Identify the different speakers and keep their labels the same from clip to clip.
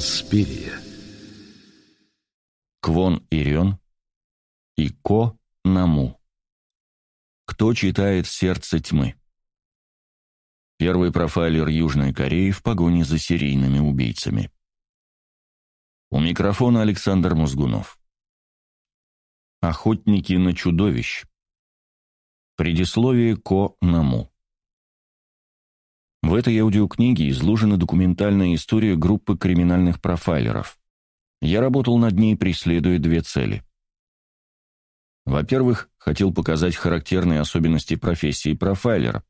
Speaker 1: Инспирия.
Speaker 2: Квон Ирен и Ко Наму. Кто читает «Сердце тьмы»? Первый профайлер Южной Кореи в погоне за серийными убийцами. У микрофона Александр Мозгунов. Охотники на чудовищ. Предисловие Ко Наму. В этой аудиокниге изложена документальная история группы криминальных профайлеров. Я работал над ней, преследуя две цели. Во-первых, хотел показать характерные особенности профессии профайлера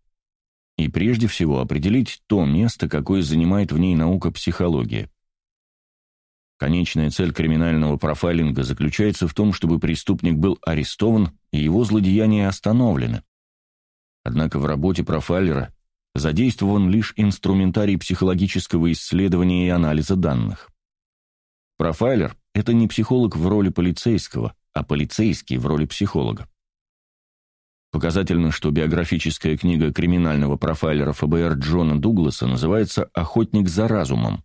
Speaker 2: и прежде всего определить то место, какое занимает в ней наука психология. Конечная цель криминального профайлинга заключается в том, чтобы преступник был арестован и его злодеяния остановлены. Однако в работе профайлера задействован лишь инструментарий психологического исследования и анализа данных. Профайлер – это не психолог в роли полицейского, а полицейский в роли психолога. Показательно, что биографическая книга криминального профайлера ФБР Джона Дугласа называется «Охотник за разумом».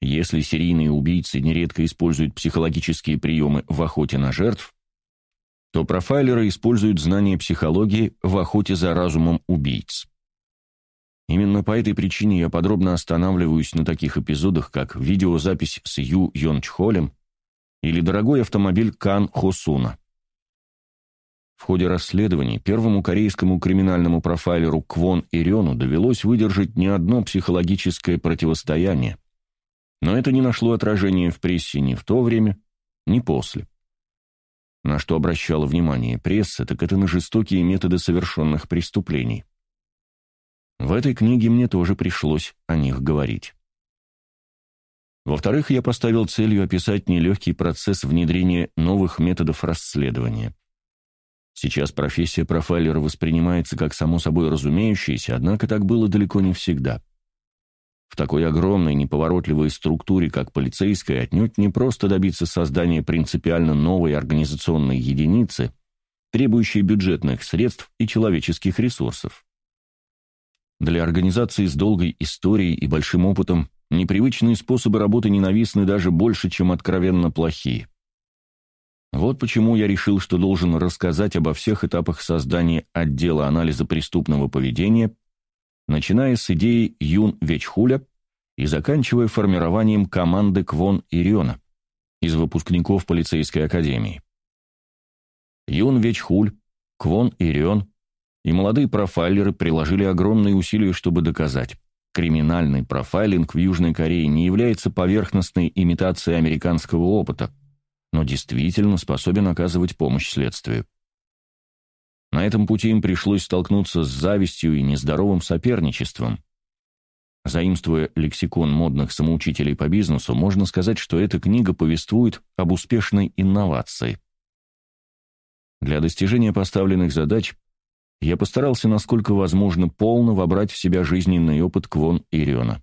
Speaker 2: Если серийные убийцы нередко используют психологические приемы в охоте на жертв, то профайлеры используют знания психологии в охоте за разумом убийц. Именно по этой причине я подробно останавливаюсь на таких эпизодах, как видеозапись с Ю Йон Чхолем или дорогой автомобиль Кан Хосуна. В ходе расследований первому корейскому криминальному профайлеру Квон Ирёну довелось выдержать не одно психологическое противостояние, но это не нашло отражения в прессе ни в то время, ни после. На что обращала внимание пресса, так это на жестокие методы совершенных преступлений. В этой книге мне тоже пришлось о них говорить. Во-вторых, я поставил целью описать нелегкий процесс внедрения новых методов расследования. Сейчас профессия профайлера воспринимается как само собой разумеющееся, однако так было далеко не всегда. В такой огромной неповоротливой структуре, как полицейская, отнюдь не просто добиться создания принципиально новой организационной единицы, требующей бюджетных средств и человеческих ресурсов. Для организации с долгой историей и большим опытом непривычные способы работы ненавистны даже больше, чем откровенно плохие. Вот почему я решил, что должен рассказать обо всех этапах создания отдела анализа преступного поведения, начиная с идеи Юн Вечхуля и заканчивая формированием команды Квон Ириона из выпускников полицейской академии. Юн Вечхуль, Квон Ирион и молодые профайлеры приложили огромные усилия, чтобы доказать, криминальный профайлинг в Южной Корее не является поверхностной имитацией американского опыта, но действительно способен оказывать помощь следствию. На этом пути им пришлось столкнуться с завистью и нездоровым соперничеством. Заимствуя лексикон модных самоучителей по бизнесу, можно сказать, что эта книга повествует об успешной инновации. Для достижения поставленных задач я постарался, насколько возможно, полно вобрать в себя жизненный опыт Квон Ириона.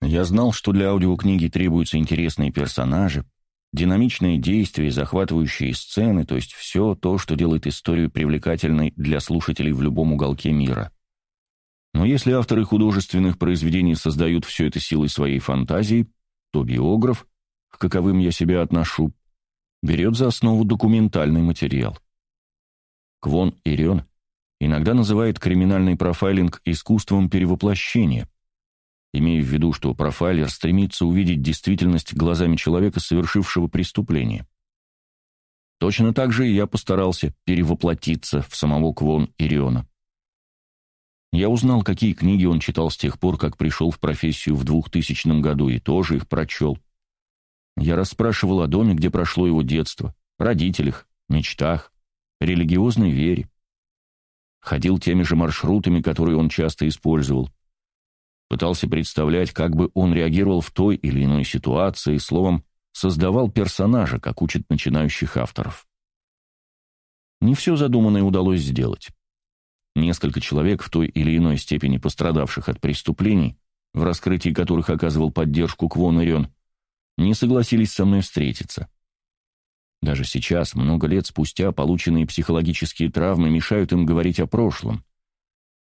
Speaker 2: Я знал, что для аудиокниги требуются интересные персонажи, динамичные действия захватывающие сцены, то есть все то, что делает историю привлекательной для слушателей в любом уголке мира. Но если авторы художественных произведений создают все это силой своей фантазии, то биограф, к каковым я себя отношу, берет за основу документальный материал. Квон Ирион иногда называет криминальный профайлинг искусством перевоплощения, имея в виду, что профайлер стремится увидеть действительность глазами человека, совершившего преступление. Точно так же и я постарался перевоплотиться в самого Квон Ириона. Я узнал, какие книги он читал с тех пор, как пришел в профессию в 2000 году, и тоже их прочел. Я расспрашивал о доме, где прошло его детство, родителях, мечтах, религиозной вере. Ходил теми же маршрутами, которые он часто использовал. Пытался представлять, как бы он реагировал в той или иной ситуации, словом, создавал персонажа, как учат начинающих авторов. Не все задуманное удалось сделать. Несколько человек в той или иной степени пострадавших от преступлений, в раскрытии которых оказывал поддержку Квон Ирен, не согласились со мной встретиться. Даже сейчас, много лет спустя, полученные психологические травмы мешают им говорить о прошлом.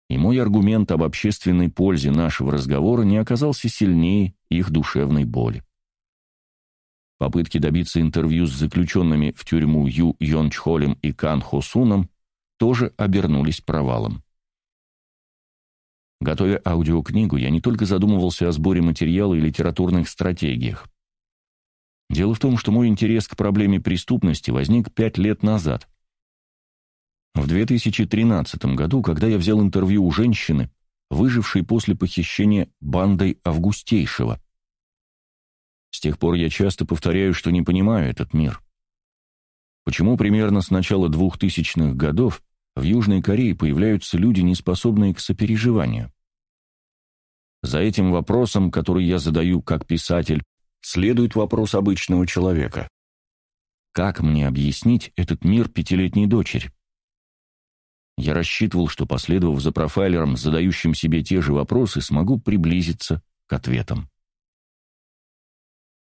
Speaker 2: и мой аргумент об общественной пользе нашего разговора не оказался сильнее их душевной боли. Попытки добиться интервью с заключенными в тюрьму Ю Йончхолем и Кан Хосуном тоже обернулись провалом. Готовя аудиокнигу, я не только задумывался о сборе материала и литературных стратегиях. Дело в том, что мой интерес к проблеме преступности возник пять лет назад. В 2013 году, когда я взял интервью у женщины, выжившей после похищения бандой Августейшего. С тех пор я часто повторяю, что не понимаю этот мир. Почему примерно с начала 2000-х годов в Южной Корее появляются люди, не способные к сопереживанию? За этим вопросом, который я задаю как писатель, следует вопрос обычного человека. Как мне объяснить этот мир пятилетней дочери? Я рассчитывал, что, последовав за профайлером, задающим себе те же вопросы, смогу приблизиться к ответам.